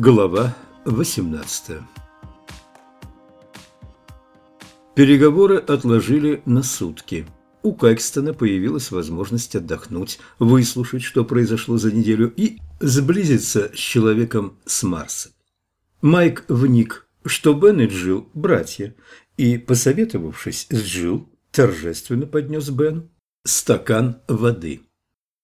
Глава 18 Переговоры отложили на сутки. У Кэкстона появилась возможность отдохнуть, выслушать, что произошло за неделю, и сблизиться с человеком с Марса. Майк вник, что Бен и Джилл – братья, и, посоветовавшись с Джилл, торжественно поднес Бен стакан воды.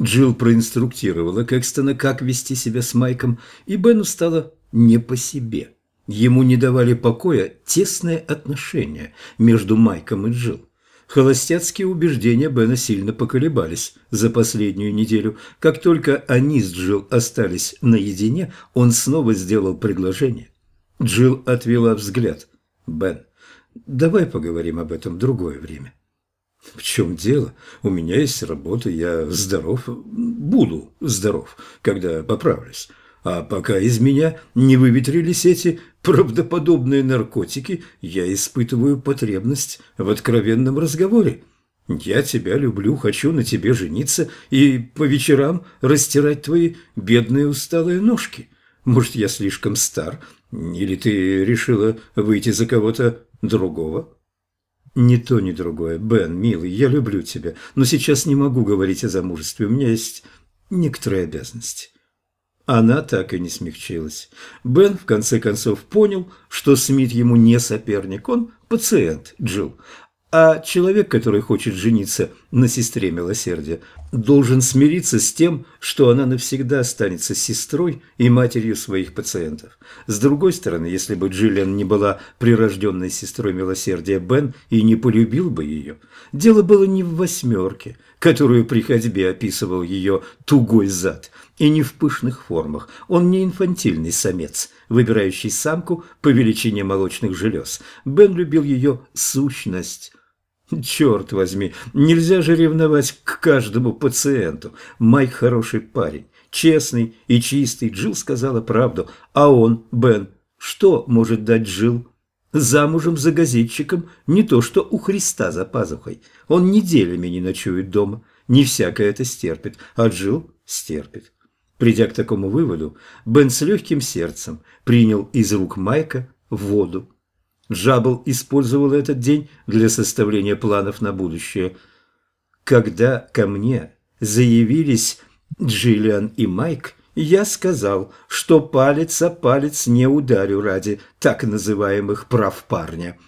Джилл проинструктировала Кэкстона, как вести себя с Майком, и Бену стало не по себе. Ему не давали покоя тесные отношения между Майком и Джилл. Холостяцкие убеждения Бена сильно поколебались за последнюю неделю. Как только они с Джилл остались наедине, он снова сделал предложение. Джилл отвела взгляд. «Бен, давай поговорим об этом в другое время». В чем дело? У меня есть работа, я здоров, буду здоров, когда поправлюсь. А пока из меня не выветрились эти правдоподобные наркотики, я испытываю потребность в откровенном разговоре. Я тебя люблю, хочу на тебе жениться и по вечерам растирать твои бедные усталые ножки. Может, я слишком стар, или ты решила выйти за кого-то другого?» «Ни то, ни другое. Бен, милый, я люблю тебя, но сейчас не могу говорить о замужестве. У меня есть некоторые обязанности». Она так и не смягчилась. Бен в конце концов понял, что Смит ему не соперник, он пациент Джилл, а человек, который хочет жениться на сестре милосердия, должен смириться с тем, что она навсегда останется сестрой и матерью своих пациентов. С другой стороны, если бы Джиллиан не была прирожденной сестрой милосердия, Бен и не полюбил бы ее. Дело было не в восьмерке, которую при ходьбе описывал ее тугой зад, и не в пышных формах. Он не инфантильный самец, выбирающий самку по величине молочных желез. Бен любил ее сущность, Черт возьми, нельзя же ревновать к каждому пациенту. Майк хороший парень, честный и чистый. Джилл сказала правду. А он, Бен, что может дать Джилл? Замужем за газетчиком не то, что у Христа за пазухой. Он неделями не ночует дома. Не всякое это стерпит, а Джилл стерпит. Придя к такому выводу, Бен с легким сердцем принял из рук Майка воду. Джабл использовал этот день для составления планов на будущее. Когда ко мне заявились Джиллиан и Майк, я сказал, что палец о палец не ударю ради так называемых прав парня.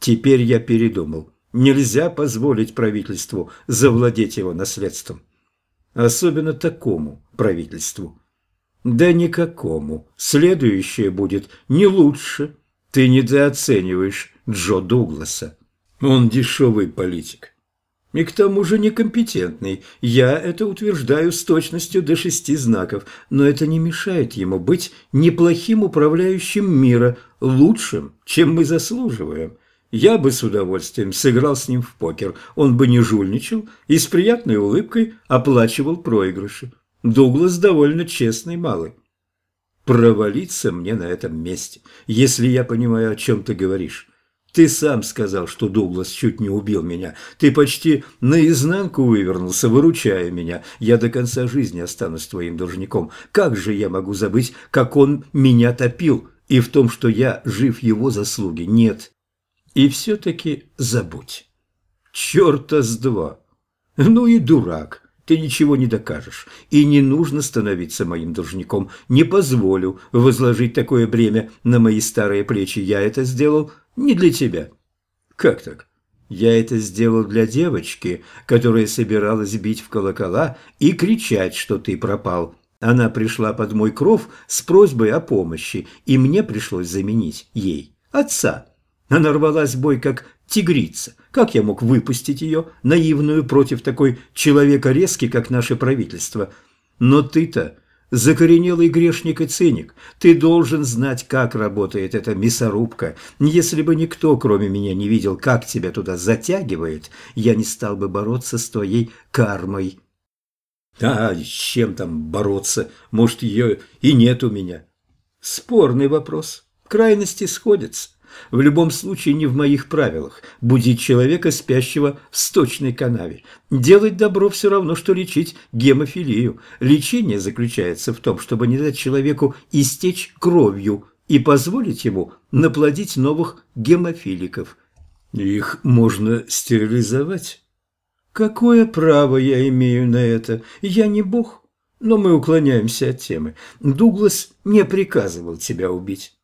Теперь я передумал. Нельзя позволить правительству завладеть его наследством. Особенно такому правительству. Да никакому. Следующее будет не лучше. Ты недооцениваешь Джо Дугласа. Он дешевый политик. И к тому же некомпетентный. Я это утверждаю с точностью до шести знаков, но это не мешает ему быть неплохим управляющим мира, лучшим, чем мы заслуживаем. Я бы с удовольствием сыграл с ним в покер, он бы не жульничал и с приятной улыбкой оплачивал проигрыши. Дуглас довольно честный малый провалиться мне на этом месте, если я понимаю, о чем ты говоришь. Ты сам сказал, что Дуглас чуть не убил меня. Ты почти наизнанку вывернулся, выручая меня. Я до конца жизни останусь твоим должником. Как же я могу забыть, как он меня топил, и в том, что я жив его заслуги? Нет. И все-таки забудь. Черта с два. Ну и дурак ты ничего не докажешь, и не нужно становиться моим должником. Не позволю возложить такое бремя на мои старые плечи. Я это сделал не для тебя. Как так? Я это сделал для девочки, которая собиралась бить в колокола и кричать, что ты пропал. Она пришла под мой кров с просьбой о помощи, и мне пришлось заменить ей отца. Она рвалась в бой, как тигрица. Как я мог выпустить ее, наивную, против такой человека резкий, как наше правительство? Но ты-то закоренелый грешник и циник. Ты должен знать, как работает эта мясорубка. Если бы никто, кроме меня, не видел, как тебя туда затягивает, я не стал бы бороться с твоей кармой. А с чем там бороться? Может, ее и нет у меня? Спорный вопрос. Крайности сходятся. В любом случае не в моих правилах будить человека, спящего в сточной канаве. Делать добро все равно, что лечить гемофилию. Лечение заключается в том, чтобы не дать человеку истечь кровью и позволить ему наплодить новых гемофиликов. Их можно стерилизовать. Какое право я имею на это? Я не бог. Но мы уклоняемся от темы. Дуглас не приказывал тебя убить.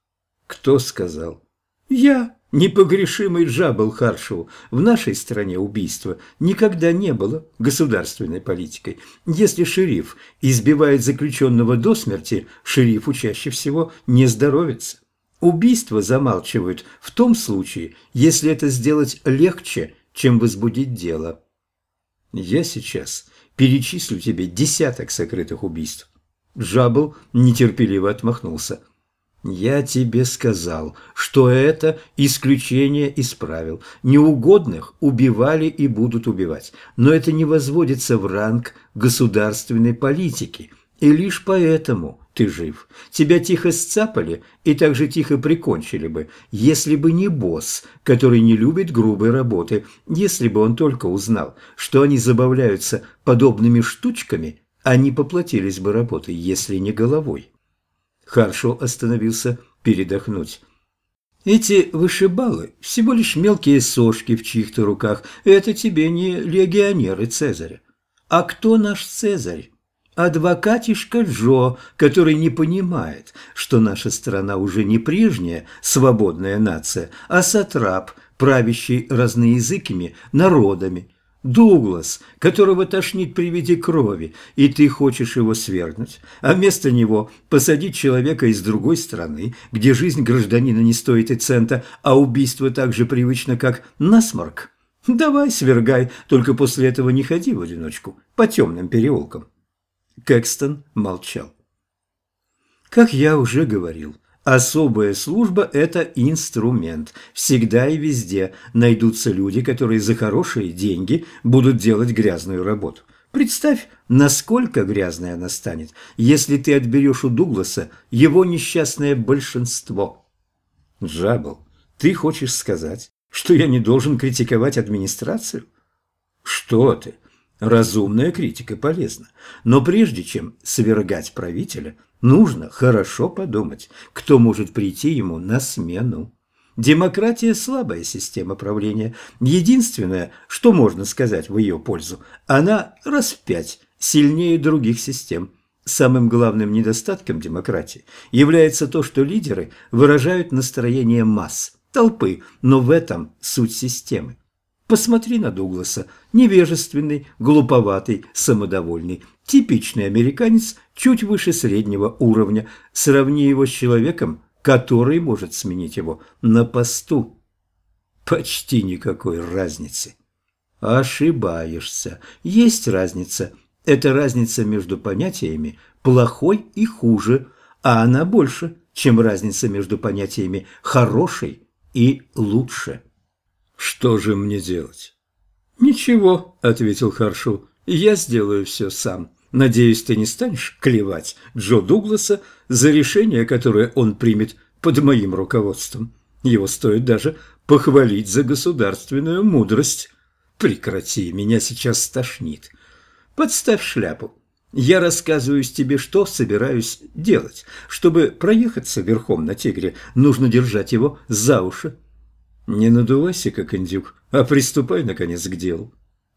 Кто сказал? Я, непогрешимый Джабал Харшоу. В нашей стране убийство никогда не было государственной политикой. Если шериф избивает заключенного до смерти, шерифу чаще всего не здоровится. Убийство замалчивают в том случае, если это сделать легче, чем возбудить дело. Я сейчас перечислю тебе десяток сокрытых убийств. Джабл нетерпеливо отмахнулся. Я тебе сказал, что это исключение из правил. Неугодных убивали и будут убивать, но это не возводится в ранг государственной политики, и лишь поэтому ты жив. Тебя тихо сцапали и так же тихо прикончили бы, если бы не босс, который не любит грубой работы, если бы он только узнал, что они забавляются подобными штучками, они поплатились бы работой, если не головой. Харшо остановился передохнуть. Эти вышибалы – всего лишь мелкие сошки в чьих-то руках. Это тебе не легионеры Цезаря. А кто наш Цезарь? Адвокатишка Джо, который не понимает, что наша страна уже не прежняя свободная нация, а сатрап, правящий разноязыкими народами – Дуглас, которого тошнит при виде крови, и ты хочешь его свергнуть, а вместо него посадить человека из другой страны, где жизнь гражданина не стоит и цента, а убийство так же привычно, как насморк. Давай, свергай, только после этого не ходи в одиночку по темным переулкам. Кэкстон молчал. Как я уже говорил, Особая служба – это инструмент. Всегда и везде найдутся люди, которые за хорошие деньги будут делать грязную работу. Представь, насколько грязной она станет, если ты отберешь у Дугласа его несчастное большинство. Джабл, ты хочешь сказать, что я не должен критиковать администрацию? Что ты? Разумная критика полезна. Но прежде чем свергать правителя – Нужно хорошо подумать, кто может прийти ему на смену. Демократия – слабая система правления. Единственное, что можно сказать в ее пользу, она раз в пять сильнее других систем. Самым главным недостатком демократии является то, что лидеры выражают настроение масс, толпы, но в этом суть системы. Посмотри на Дугласа. Невежественный, глуповатый, самодовольный. Типичный американец чуть выше среднего уровня. Сравни его с человеком, который может сменить его на посту. Почти никакой разницы. Ошибаешься. Есть разница. Это разница между понятиями «плохой» и «хуже», а она больше, чем разница между понятиями «хороший» и «лучше». Что же мне делать? Ничего, ответил Харшу. Я сделаю все сам. Надеюсь, ты не станешь клевать Джо Дугласа за решение, которое он примет под моим руководством. Его стоит даже похвалить за государственную мудрость. Прекрати, меня сейчас стошнит. Подставь шляпу. Я рассказываю тебе, что собираюсь делать. Чтобы проехаться верхом на тигре, нужно держать его за уши. Не надувайся, как индюк, а приступай, наконец, к делу.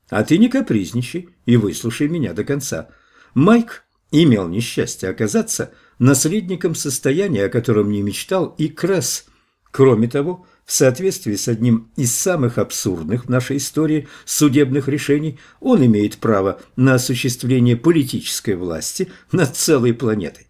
А ты не капризничай и выслушай меня до конца. Майк имел несчастье оказаться наследником состояния, о котором не мечтал и Кресс. Кроме того, в соответствии с одним из самых абсурдных в нашей истории судебных решений, он имеет право на осуществление политической власти над целой планетой.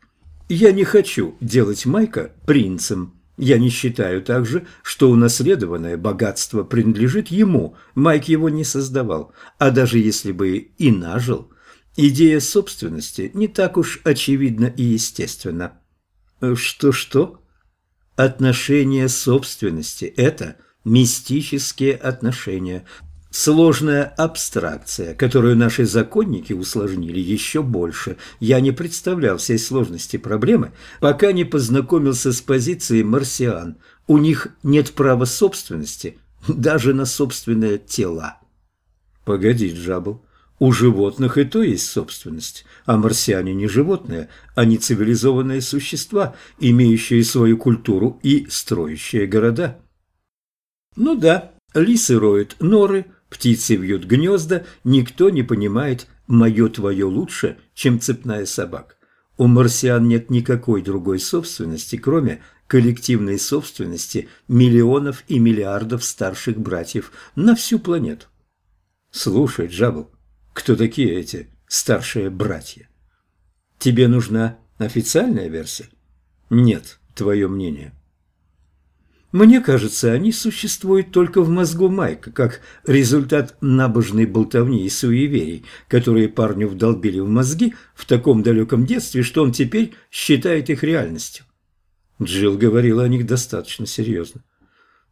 Я не хочу делать Майка принцем. Я не считаю также, что унаследованное богатство принадлежит ему, Майк его не создавал, а даже если бы и нажил, идея собственности не так уж очевидна и естественна. Что-что? Отношения собственности – это мистические отношения – Сложная абстракция, которую наши законники усложнили еще больше. Я не представлял всей сложности проблемы, пока не познакомился с позицией марсиан. У них нет права собственности даже на собственное тела. Погоди, Джабл, у животных и то есть собственность, а марсиане не животные, они цивилизованные существа, имеющие свою культуру и строящие города. Ну да, лисы роют норы, птицы вьют гнезда, никто не понимает «моё твое лучше, чем цепная собака». У марсиан нет никакой другой собственности, кроме коллективной собственности миллионов и миллиардов старших братьев на всю планету. Слушай, Джабл, кто такие эти старшие братья? Тебе нужна официальная версия? Нет, твое мнение. Мне кажется, они существуют только в мозгу Майка, как результат набожной болтовни и суеверий, которые парню вдолбили в мозги в таком далеком детстве, что он теперь считает их реальностью. Джилл говорила о них достаточно серьезно.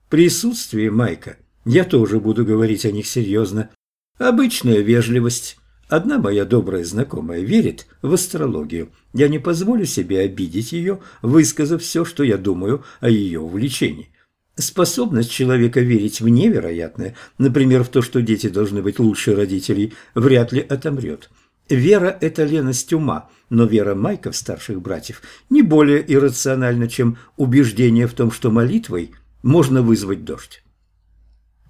В присутствии Майка я тоже буду говорить о них серьезно. Обычная вежливость. Одна моя добрая знакомая верит в астрологию. Я не позволю себе обидеть ее, высказав все, что я думаю о ее увлечении. Способность человека верить в невероятное, например, в то, что дети должны быть лучше родителей, вряд ли отомрет. Вера – это леность ума, но вера Майка в старших братьев не более иррациональна, чем убеждение в том, что молитвой можно вызвать дождь.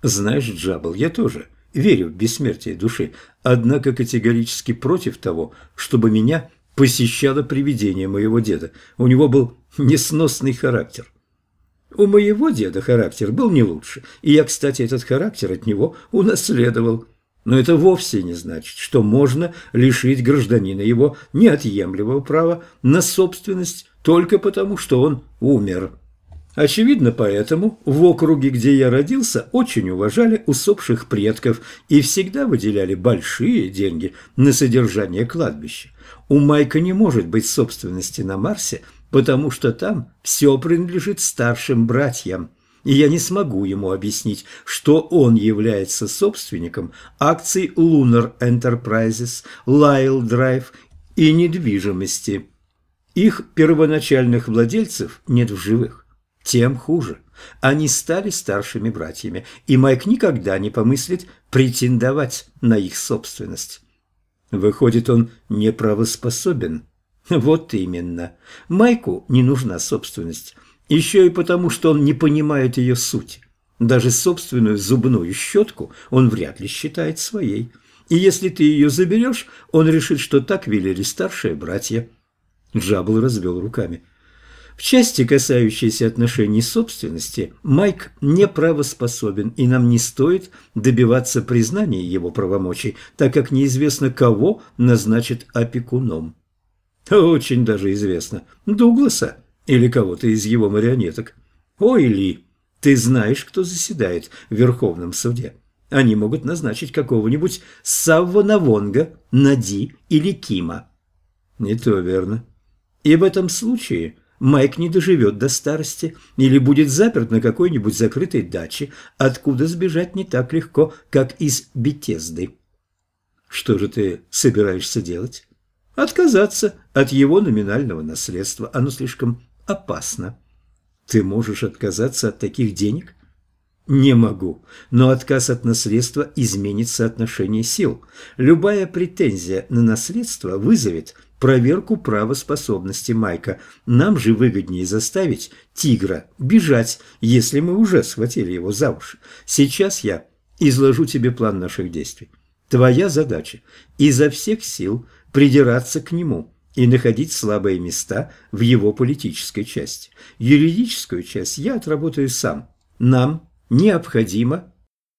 Знаешь, Джабл, я тоже – верю в бессмертие души, однако категорически против того, чтобы меня посещало привидение моего деда. У него был несносный характер. У моего деда характер был не лучше, и я, кстати, этот характер от него унаследовал. Но это вовсе не значит, что можно лишить гражданина его неотъемлемого права на собственность только потому, что он умер. Очевидно, поэтому в округе, где я родился, очень уважали усопших предков и всегда выделяли большие деньги на содержание кладбища. У Майка не может быть собственности на Марсе, потому что там все принадлежит старшим братьям, и я не смогу ему объяснить, что он является собственником акций Lunar Enterprises, Lyle Drive и недвижимости. Их первоначальных владельцев нет в живых тем хуже. Они стали старшими братьями, и Майк никогда не помыслит претендовать на их собственность. Выходит, он неправоспособен. Вот именно. Майку не нужна собственность. Еще и потому, что он не понимает ее суть. Даже собственную зубную щетку он вряд ли считает своей. И если ты ее заберешь, он решит, что так велели старшие братья. Джабл развел руками. В части, касающейся отношений собственности, Майк не правоспособен, и нам не стоит добиваться признания его правомочий, так как неизвестно, кого назначит опекуном. Очень даже известно. Дугласа или кого-то из его марионеток. Ой, Ли, ты знаешь, кто заседает в Верховном суде? Они могут назначить какого-нибудь Савванавонга, Нади или Кима. Не то верно. И в этом случае Майк не доживет до старости или будет заперт на какой-нибудь закрытой даче, откуда сбежать не так легко, как из Бетезды. Что же ты собираешься делать? Отказаться от его номинального наследства. Оно слишком опасно. Ты можешь отказаться от таких денег? Не могу, но отказ от наследства изменит соотношение сил. Любая претензия на наследство вызовет – проверку правоспособности Майка. Нам же выгоднее заставить тигра бежать, если мы уже схватили его за уши. Сейчас я изложу тебе план наших действий. Твоя задача – изо всех сил придираться к нему и находить слабые места в его политической части. Юридическую часть я отработаю сам. Нам необходимо